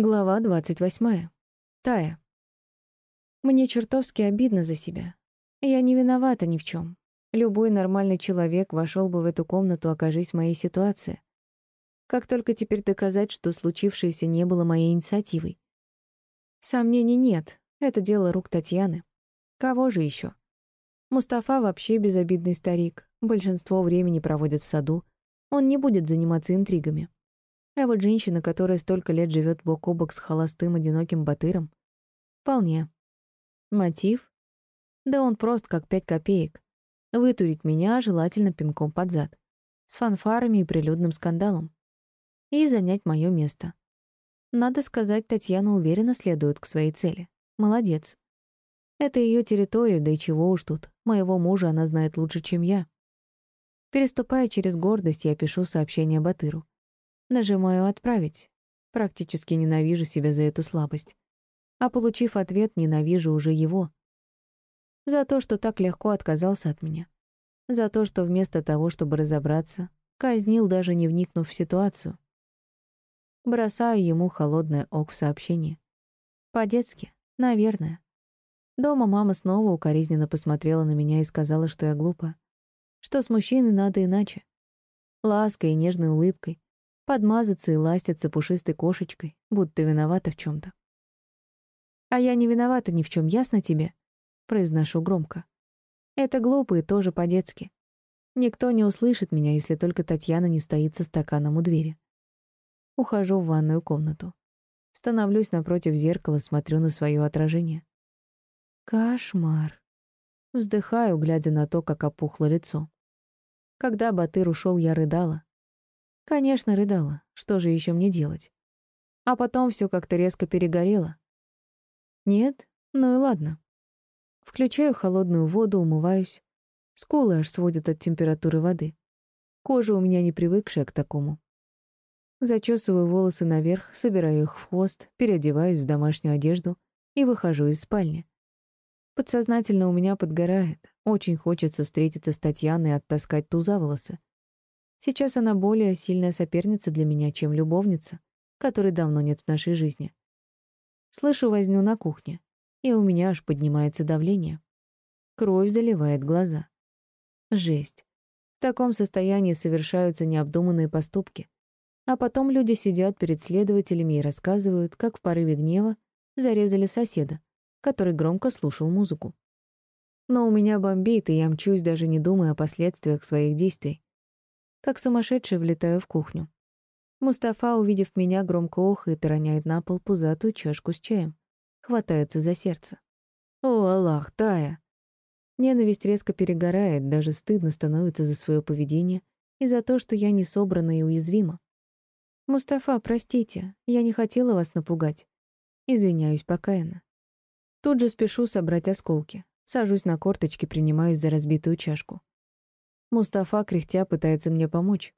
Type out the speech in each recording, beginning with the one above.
Глава двадцать восьмая. Тая. Мне чертовски обидно за себя. Я не виновата ни в чем. Любой нормальный человек вошел бы в эту комнату, окажись в моей ситуации. Как только теперь доказать, что случившееся не было моей инициативой? Сомнений нет, это дело рук Татьяны. Кого же еще? Мустафа вообще безобидный старик, большинство времени проводит в саду. Он не будет заниматься интригами. А вот женщина, которая столько лет живет бок о бок с холостым одиноким батыром, вполне. Мотив? Да он прост, как пять копеек. Вытурить меня, желательно пинком под зад. С фанфарами и прилюдным скандалом. И занять мое место. Надо сказать, Татьяна уверенно следует к своей цели. Молодец. Это ее территория, да и чего уж тут. Моего мужа она знает лучше, чем я. Переступая через гордость, я пишу сообщение Батыру. Нажимаю «Отправить». Практически ненавижу себя за эту слабость. А получив ответ, ненавижу уже его. За то, что так легко отказался от меня. За то, что вместо того, чтобы разобраться, казнил, даже не вникнув в ситуацию. Бросаю ему холодное ок в сообщении. По-детски, наверное. Дома мама снова укоризненно посмотрела на меня и сказала, что я глупа. Что с мужчиной надо иначе. Лаской и нежной улыбкой, подмазаться и ластиться пушистой кошечкой, будто виновата в чем-то. «А я не виновата ни в чем, ясно тебе?» — произношу громко. «Это глупо и тоже по-детски. Никто не услышит меня, если только Татьяна не стоит со стаканом у двери. Ухожу в ванную комнату. Становлюсь напротив зеркала, смотрю на свое отражение. Кошмар. Вздыхаю, глядя на то, как опухло лицо. Когда Батыр ушел, я рыдала. Конечно, рыдала. Что же еще мне делать? А потом все как-то резко перегорело. Нет? Ну и ладно. Включаю холодную воду, умываюсь. Скулы аж сводят от температуры воды. Кожа у меня не привыкшая к такому. Зачесываю волосы наверх, собираю их в хвост, переодеваюсь в домашнюю одежду и выхожу из спальни. Подсознательно у меня подгорает. Очень хочется встретиться с Татьяной и оттаскать ту за волосы. Сейчас она более сильная соперница для меня, чем любовница, которой давно нет в нашей жизни. Слышу возню на кухне, и у меня аж поднимается давление. Кровь заливает глаза. Жесть. В таком состоянии совершаются необдуманные поступки. А потом люди сидят перед следователями и рассказывают, как в порыве гнева зарезали соседа, который громко слушал музыку. Но у меня бомбит, и я мчусь, даже не думая о последствиях своих действий. Как сумасшедший влетаю в кухню. Мустафа, увидев меня, громко охает и роняет на пол пузатую чашку с чаем. Хватается за сердце. «О, Аллах, Тая!» Ненависть резко перегорает, даже стыдно становится за свое поведение и за то, что я не собрана и уязвима. «Мустафа, простите, я не хотела вас напугать». Извиняюсь покаянно. Тут же спешу собрать осколки. Сажусь на корточки, принимаюсь за разбитую чашку. Мустафа, кряхтя, пытается мне помочь.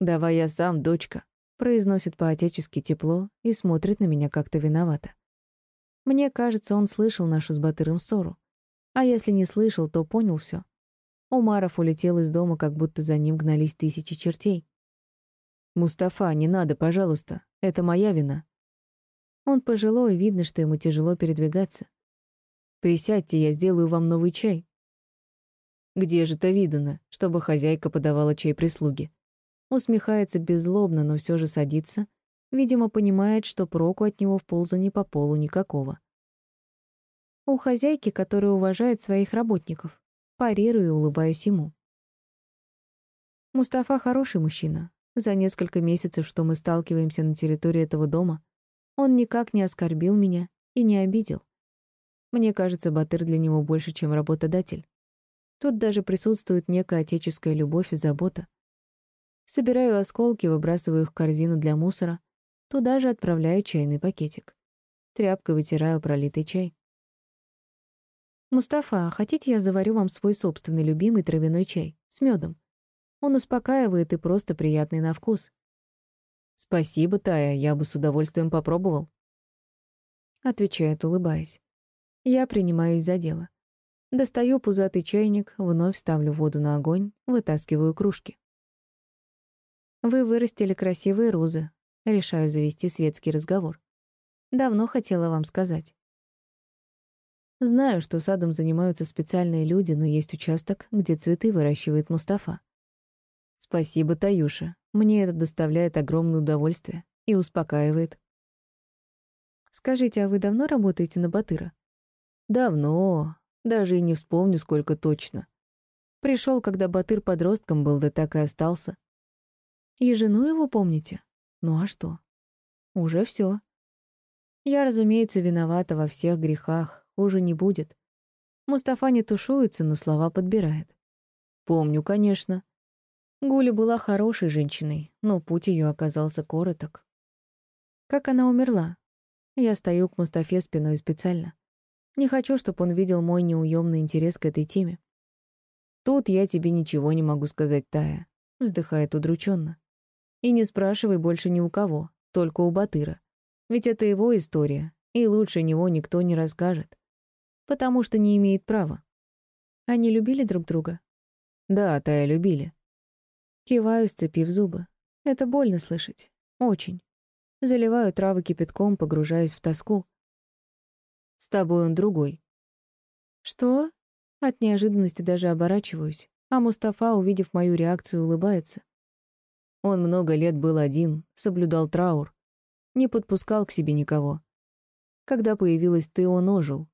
«Давай я сам, дочка», — произносит по-отечески тепло и смотрит на меня как-то виновато. Мне кажется, он слышал нашу с Батыром ссору. А если не слышал, то понял все. Умаров улетел из дома, как будто за ним гнались тысячи чертей. «Мустафа, не надо, пожалуйста. Это моя вина». Он пожилой, видно, что ему тяжело передвигаться. «Присядьте, я сделаю вам новый чай». Где же это видано, чтобы хозяйка подавала чай прислуги? Усмехается беззлобно, но все же садится. Видимо, понимает, что проку от него в ползании по полу никакого. У хозяйки, которая уважает своих работников. Парирую и улыбаюсь ему. Мустафа хороший мужчина. За несколько месяцев, что мы сталкиваемся на территории этого дома, он никак не оскорбил меня и не обидел. Мне кажется, Батыр для него больше, чем работодатель. Тут даже присутствует некая отеческая любовь и забота. Собираю осколки, выбрасываю их в корзину для мусора. Туда же отправляю чайный пакетик. Тряпкой вытираю пролитый чай. «Мустафа, хотите, я заварю вам свой собственный любимый травяной чай с медом? Он успокаивает и просто приятный на вкус». «Спасибо, Тая, я бы с удовольствием попробовал», — отвечает, улыбаясь. Я принимаюсь за дело. Достаю пузатый чайник, вновь ставлю воду на огонь, вытаскиваю кружки. Вы вырастили красивые розы. Решаю завести светский разговор. Давно хотела вам сказать. Знаю, что садом занимаются специальные люди, но есть участок, где цветы выращивает Мустафа. Спасибо, Таюша. Мне это доставляет огромное удовольствие и успокаивает. Скажите, а вы давно работаете на Батыра? Давно. Даже и не вспомню, сколько точно. Пришел, когда Батыр подростком был, да так и остался. И жену его помните? Ну а что? Уже все. Я, разумеется, виновата во всех грехах, хуже не будет. Мустафа не тушуется, но слова подбирает. Помню, конечно. Гуля была хорошей женщиной, но путь ее оказался короток. Как она умерла? Я стою к Мустафе спиной специально. Не хочу, чтобы он видел мой неуемный интерес к этой теме. «Тут я тебе ничего не могу сказать, Тая», — вздыхает удрученно. «И не спрашивай больше ни у кого, только у Батыра. Ведь это его история, и лучше него никто не расскажет. Потому что не имеет права». Они любили друг друга? Да, Тая, любили. Киваю, сцепив зубы. Это больно слышать. Очень. Заливаю травы кипятком, погружаясь в тоску. С тобой он другой. Что? От неожиданности даже оборачиваюсь, а Мустафа, увидев мою реакцию, улыбается. Он много лет был один, соблюдал траур, не подпускал к себе никого. Когда появилась ты, он ожил.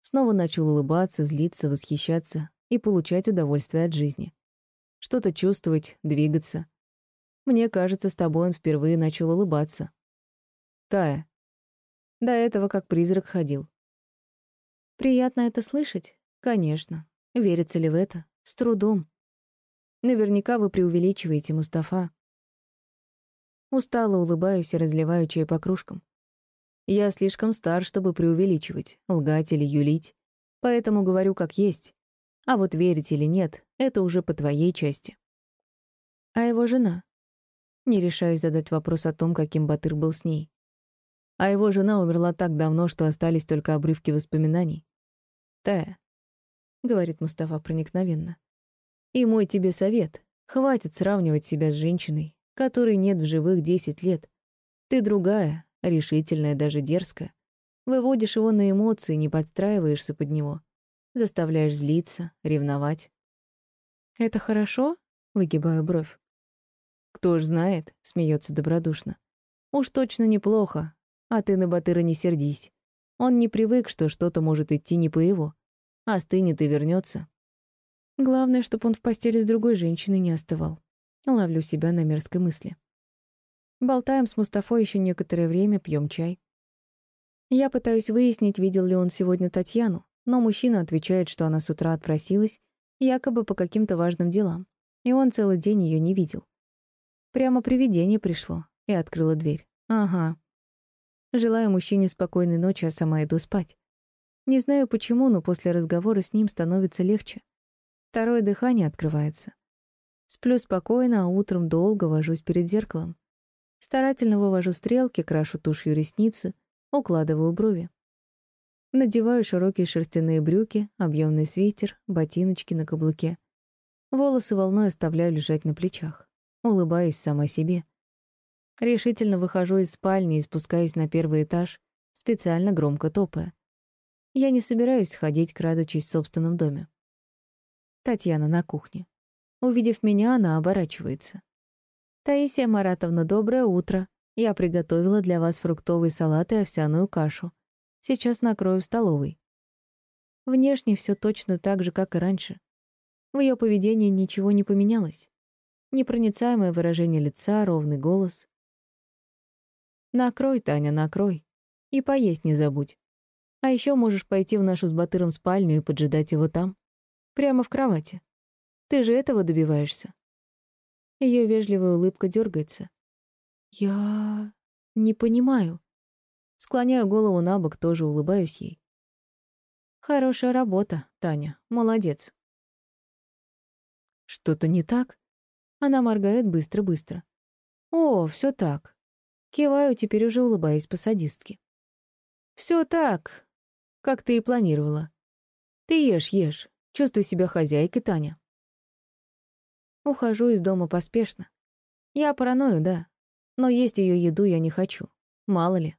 Снова начал улыбаться, злиться, восхищаться и получать удовольствие от жизни что-то чувствовать, двигаться. Мне кажется, с тобой он впервые начал улыбаться. Тая. До этого как призрак ходил. Приятно это слышать? Конечно. Верится ли в это? С трудом. Наверняка вы преувеличиваете, Мустафа. Устало улыбаюсь и разливаю чай по кружкам. Я слишком стар, чтобы преувеличивать, лгать или юлить. Поэтому говорю как есть. А вот верить или нет, это уже по твоей части. А его жена? Не решаюсь задать вопрос о том, каким Батыр был с ней. А его жена умерла так давно, что остались только обрывки воспоминаний. «Тая», — говорит Мустафа проникновенно, — «и мой тебе совет. Хватит сравнивать себя с женщиной, которой нет в живых десять лет. Ты другая, решительная, даже дерзкая. Выводишь его на эмоции, не подстраиваешься под него заставляешь злиться, ревновать. «Это хорошо?» — выгибаю бровь. «Кто ж знает?» — смеется добродушно. «Уж точно неплохо. А ты на Батыра не сердись. Он не привык, что что-то может идти не по его. Остынет и вернется. Главное, чтобы он в постели с другой женщиной не остывал. Ловлю себя на мерзкой мысли. Болтаем с Мустафой еще некоторое время, пьем чай. Я пытаюсь выяснить, видел ли он сегодня Татьяну, но мужчина отвечает, что она с утра отпросилась, якобы по каким-то важным делам, и он целый день ее не видел. Прямо привидение пришло и открыла дверь. Ага. Желаю мужчине спокойной ночи, а сама иду спать. Не знаю почему, но после разговора с ним становится легче. Второе дыхание открывается. Сплю спокойно, а утром долго вожусь перед зеркалом. Старательно вывожу стрелки, крашу тушью ресницы, укладываю брови. Надеваю широкие шерстяные брюки, объемный свитер, ботиночки на каблуке. Волосы волной оставляю лежать на плечах. Улыбаюсь сама себе. Решительно выхожу из спальни и спускаюсь на первый этаж, специально громко топая. Я не собираюсь сходить, крадучись в собственном доме. Татьяна на кухне. Увидев меня, она оборачивается. «Таисия Маратовна, доброе утро. Я приготовила для вас фруктовый салат и овсяную кашу. Сейчас накрою в столовой. Внешне все точно так же, как и раньше. В ее поведении ничего не поменялось. Непроницаемое выражение лица, ровный голос. «Накрой, Таня, накрой. И поесть не забудь. А еще можешь пойти в нашу с Батыром спальню и поджидать его там. Прямо в кровати. Ты же этого добиваешься». Ее вежливая улыбка дергается. «Я... не понимаю», Склоняю голову на бок, тоже улыбаюсь ей. Хорошая работа, Таня. Молодец. Что-то не так? Она моргает быстро-быстро. О, все так. Киваю, теперь уже улыбаясь по-садистски. Все так, как ты и планировала. Ты ешь, ешь. Чувствуй себя хозяйкой, Таня. Ухожу из дома поспешно. Я параною, да. Но есть ее еду я не хочу. Мало ли.